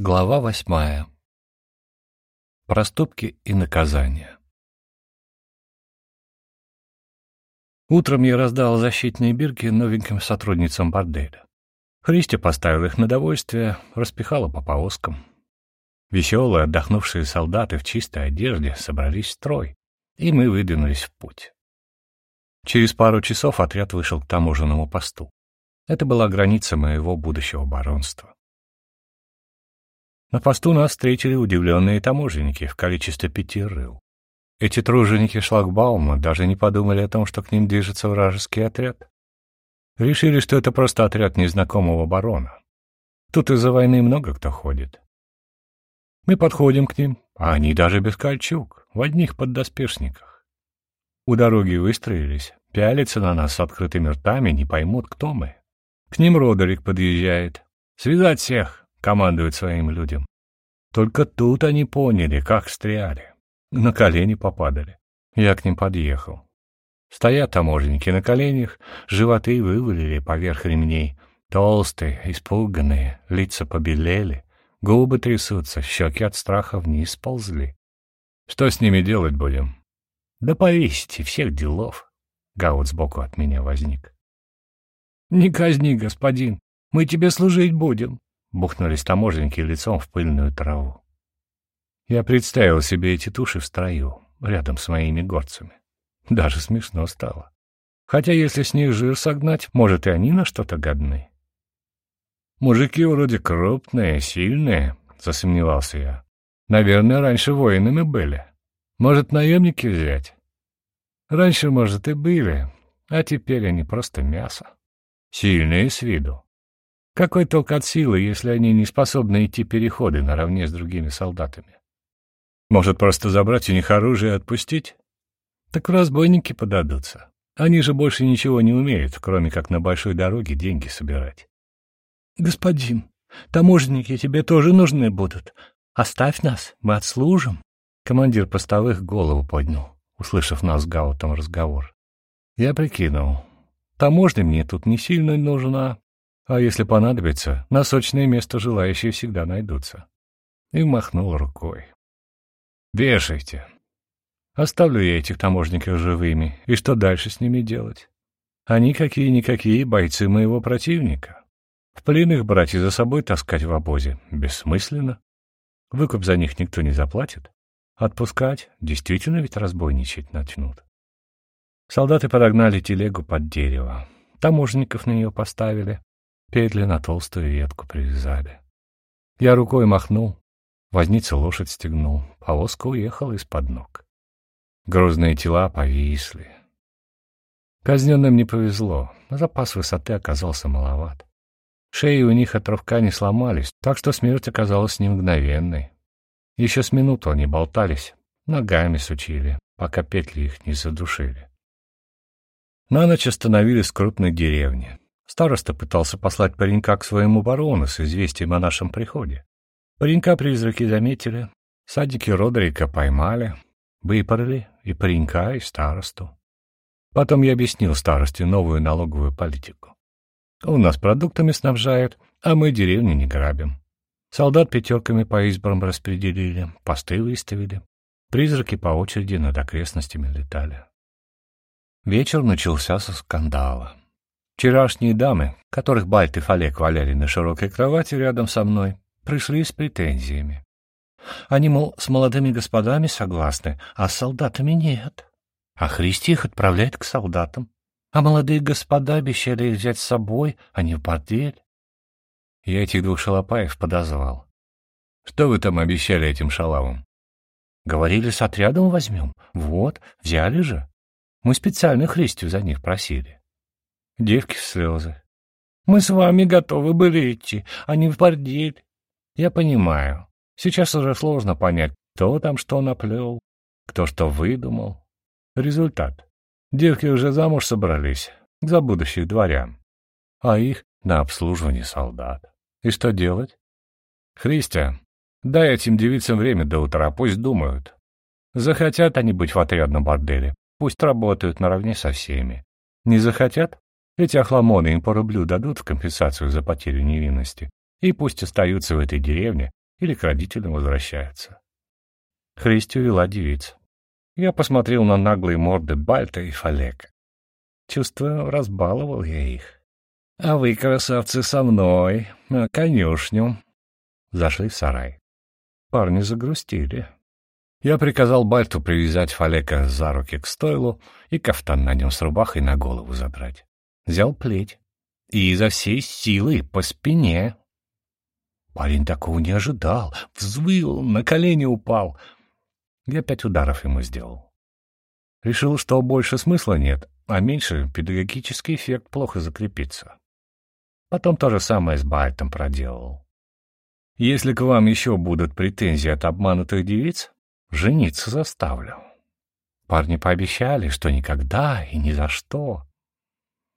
Глава восьмая. Проступки и наказания. Утром я раздал защитные бирки новеньким сотрудницам борделя. Христи поставил их на довольствие, распихала по повозкам. Веселые, отдохнувшие солдаты в чистой одежде собрались в строй, и мы выдвинулись в путь. Через пару часов отряд вышел к таможенному посту. Это была граница моего будущего баронства. На посту нас встретили удивленные таможенники в количестве пяти рыл. Эти труженики шлагбаума даже не подумали о том, что к ним движется вражеский отряд. Решили, что это просто отряд незнакомого барона. Тут из-за войны много кто ходит. Мы подходим к ним, а они даже без кольчуг, в одних поддоспешниках. У дороги выстроились, пялятся на нас с открытыми ртами, не поймут, кто мы. К ним Родерик подъезжает. «Связать всех!» — командует своим людям. Только тут они поняли, как встряли. На колени попадали. Я к ним подъехал. Стоят таможенники на коленях, животы вывалили поверх ремней. Толстые, испуганные, лица побелели, губы трясутся, щеки от страха вниз ползли. Что с ними делать будем? Да повесите всех делов. Гаут сбоку от меня возник. Не казни, господин, мы тебе служить будем. Бухнулись таможенники лицом в пыльную траву. Я представил себе эти туши в строю, рядом с моими горцами. Даже смешно стало. Хотя если с них жир согнать, может, и они на что-то годны. Мужики вроде крупные, сильные, засомневался я. Наверное, раньше воинами были. Может, наемники взять? Раньше, может, и были, а теперь они просто мясо. Сильные с виду. Какой толк от силы, если они не способны идти переходы наравне с другими солдатами? Может, просто забрать у них оружие и отпустить? Так разбойники подадутся. Они же больше ничего не умеют, кроме как на большой дороге деньги собирать. — Господин, таможенники тебе тоже нужны будут. Оставь нас, мы отслужим. Командир постовых голову поднял, услышав нас с Гаутом разговор. Я прикинул. Таможня мне тут не сильно нужна, а если понадобится, на сочное место желающие всегда найдутся. И махнул рукой. «Вешайте. Оставлю я этих таможников живыми, и что дальше с ними делать? Они какие-никакие бойцы моего противника. В пленных брать и за собой таскать в обозе бессмысленно. Выкуп за них никто не заплатит. Отпускать действительно ведь разбойничать начнут. Солдаты подогнали телегу под дерево. Таможников на нее поставили. Петли на толстую ветку привязали. Я рукой махнул, возница лошадь стегнул, повозка уехала из-под ног. Грозные тела повисли. Казненным не повезло, запас высоты оказался маловат. Шеи у них от рывка не сломались, так что смерть оказалась не мгновенной. Еще с минуту они болтались, ногами сучили, пока петли их не задушили. На ночь остановились в крупной деревне. Староста пытался послать паренька к своему барону с известием о нашем приходе. Паренька призраки заметили, садики Родерика поймали, выпороли и паренька, и старосту. Потом я объяснил старости новую налоговую политику. У нас продуктами снабжают, а мы деревню не грабим. Солдат пятерками по избрам распределили, посты выставили. Призраки по очереди над окрестностями летали. Вечер начался со скандала. Вчерашние дамы, которых Бальт и Фалек валяли на широкой кровати рядом со мной, пришли с претензиями. Они, мол, с молодыми господами согласны, а с солдатами нет. А Христи их отправляет к солдатам. А молодые господа обещали их взять с собой, а не в бордель. Я этих двух шалопаев подозвал. Что вы там обещали этим шалавам? Говорили, с отрядом возьмем. Вот, взяли же. Мы специально Христию за них просили. Девки в слезы. Мы с вами готовы были идти, а не в бордель. Я понимаю. Сейчас уже сложно понять, кто там что наплел, кто что выдумал. Результат. Девки уже замуж собрались, за будущих дворян. А их на обслуживание солдат. И что делать? Христя, дай этим девицам время до утра, пусть думают. Захотят они быть в отрядном борделе, пусть работают наравне со всеми. Не захотят? Эти охламоны им по рублю дадут в компенсацию за потерю невинности, и пусть остаются в этой деревне, или к родителям возвращаются. Христи увела девиц. Я посмотрел на наглые морды Бальта и Фалека. Чувствую, разбаловал я их. А вы, красавцы, со мной, на конюшню. Зашли в сарай. Парни загрустили. Я приказал Бальту привязать Фалека за руки к стойлу и кафтан на нем с рубахой на голову задрать. Взял плеть и изо всей силы по спине. Парень такого не ожидал, взвыл, на колени упал. Я пять ударов ему сделал. Решил, что больше смысла нет, а меньше педагогический эффект плохо закрепится. Потом то же самое с Бальтом проделал. Если к вам еще будут претензии от обманутых девиц, жениться заставлю. Парни пообещали, что никогда и ни за что.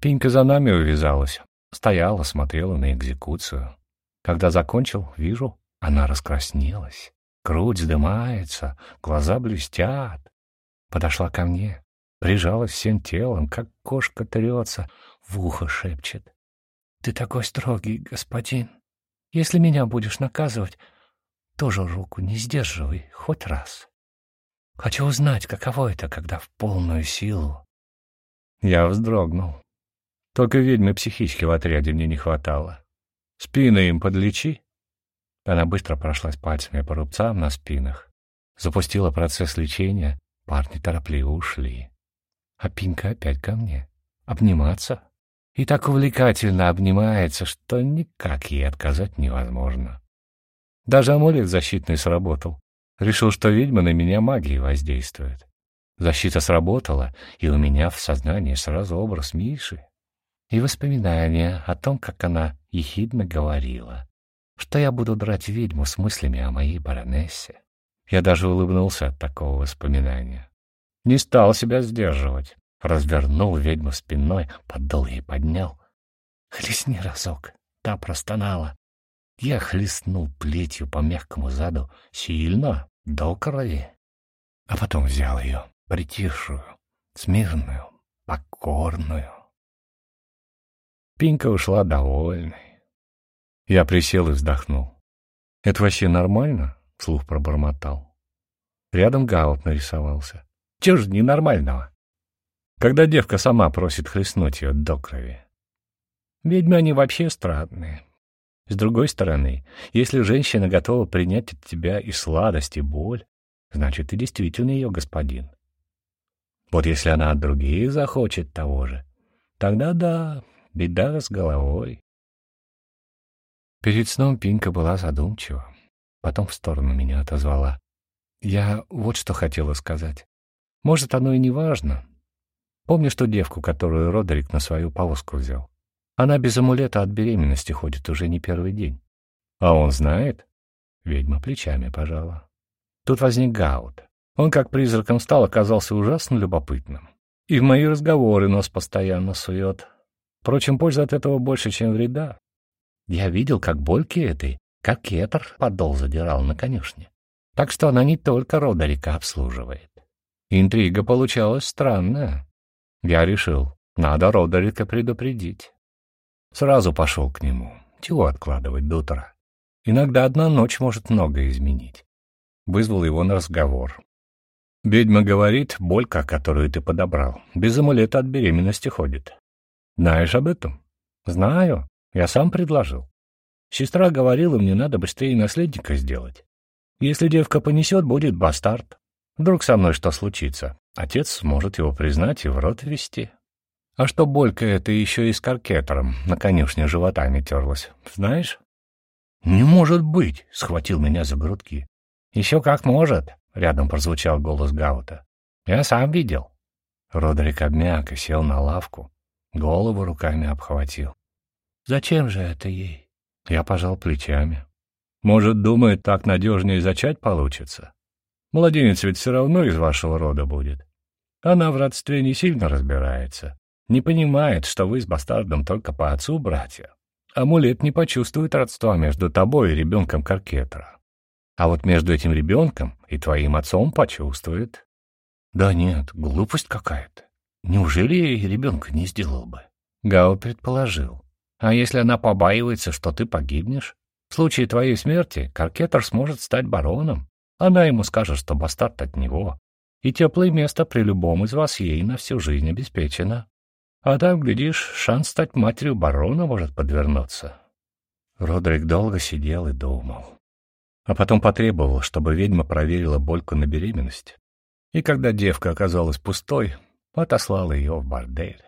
Пенька за нами увязалась, стояла, смотрела на экзекуцию. Когда закончил, вижу, она раскраснелась, грудь вздымается, глаза блестят. Подошла ко мне, прижалась всем телом, как кошка трется, в ухо шепчет. «Ты такой строгий, господин. Если меня будешь наказывать, тоже руку не сдерживай хоть раз. Хочу узнать, каково это, когда в полную силу». Я вздрогнул. Только ведьмы психички в отряде мне не хватало. Спины им подлечи. Она быстро прошлась пальцами по рубцам на спинах, запустила процесс лечения, парни торопливо ушли. А Пинка опять ко мне. Обниматься. И так увлекательно обнимается, что никак ей отказать невозможно. Даже амулет защитный сработал. Решил, что ведьма на меня магией воздействует. Защита сработала, и у меня в сознании сразу образ Миши и воспоминания о том, как она ехидно говорила, что я буду драть ведьму с мыслями о моей баронессе. Я даже улыбнулся от такого воспоминания. Не стал себя сдерживать. Развернул ведьму спиной, подол ей поднял. «Хлестни разок!» Та простонала. Я хлестнул плетью по мягкому заду сильно, до крови. А потом взял ее, притихшую, смирную, покорную. Пинка ушла довольной. Я присел и вздохнул. «Это вообще нормально?» — вслух пробормотал. Рядом Гаут нарисовался. «Чего ж ненормального?» Когда девка сама просит хлестнуть ее до крови. Ведьмы они вообще странные. С другой стороны, если женщина готова принять от тебя и сладость, и боль, значит, ты действительно ее господин. Вот если она от других захочет того же, тогда да, Беда с головой. Перед сном Пинка была задумчива. Потом в сторону меня отозвала. Я вот что хотела сказать. Может, оно и не важно. Помнишь ту девку, которую Родерик на свою повозку взял? Она без амулета от беременности ходит уже не первый день. А он знает? Ведьма плечами пожала. Тут возник Гаут. Он как призраком стал, оказался ужасно любопытным. И в мои разговоры нос постоянно сует. Впрочем, пользы от этого больше, чем вреда. Я видел, как Больки этой, как Кетр подол задирал на конюшне. Так что она не только Родерика обслуживает. Интрига получалась странная. Я решил, надо Родерика предупредить. Сразу пошел к нему. Чего откладывать до утра? Иногда одна ночь может многое изменить. Вызвал его на разговор. Ведьма говорит, Болька, которую ты подобрал, без амулета от беременности ходит. Знаешь об этом? Знаю. Я сам предложил. Сестра говорила, мне надо быстрее наследника сделать. Если девка понесет, будет бастард. Вдруг со мной что случится? Отец сможет его признать и в рот ввести. А что Болька это еще и с каркетером на конюшне животами терлась, знаешь? «Не может быть!» — схватил меня за грудки. «Еще как может!» — рядом прозвучал голос Гаута. «Я сам видел». Родрик обмяк и сел на лавку, Голову руками обхватил. «Зачем же это ей?» Я пожал плечами. «Может, думает, так надежнее зачать получится? Младенец ведь все равно из вашего рода будет. Она в родстве не сильно разбирается. Не понимает, что вы с бастардом только по отцу братья. Амулет не почувствует родства между тобой и ребенком Каркетра. А вот между этим ребенком и твоим отцом почувствует. Да нет, глупость какая-то. Неужели я ребенка не сделал бы? Гао предположил. А если она побаивается, что ты погибнешь? В случае твоей смерти Каркетер сможет стать бароном. Она ему скажет, что бастард от него, и теплое место при любом из вас ей на всю жизнь обеспечено. А там, глядишь, шанс стать матерью барона может подвернуться. Родрик долго сидел и думал. А потом потребовал, чтобы ведьма проверила Больку на беременность. И когда девка оказалась пустой, отослала ее в бордель.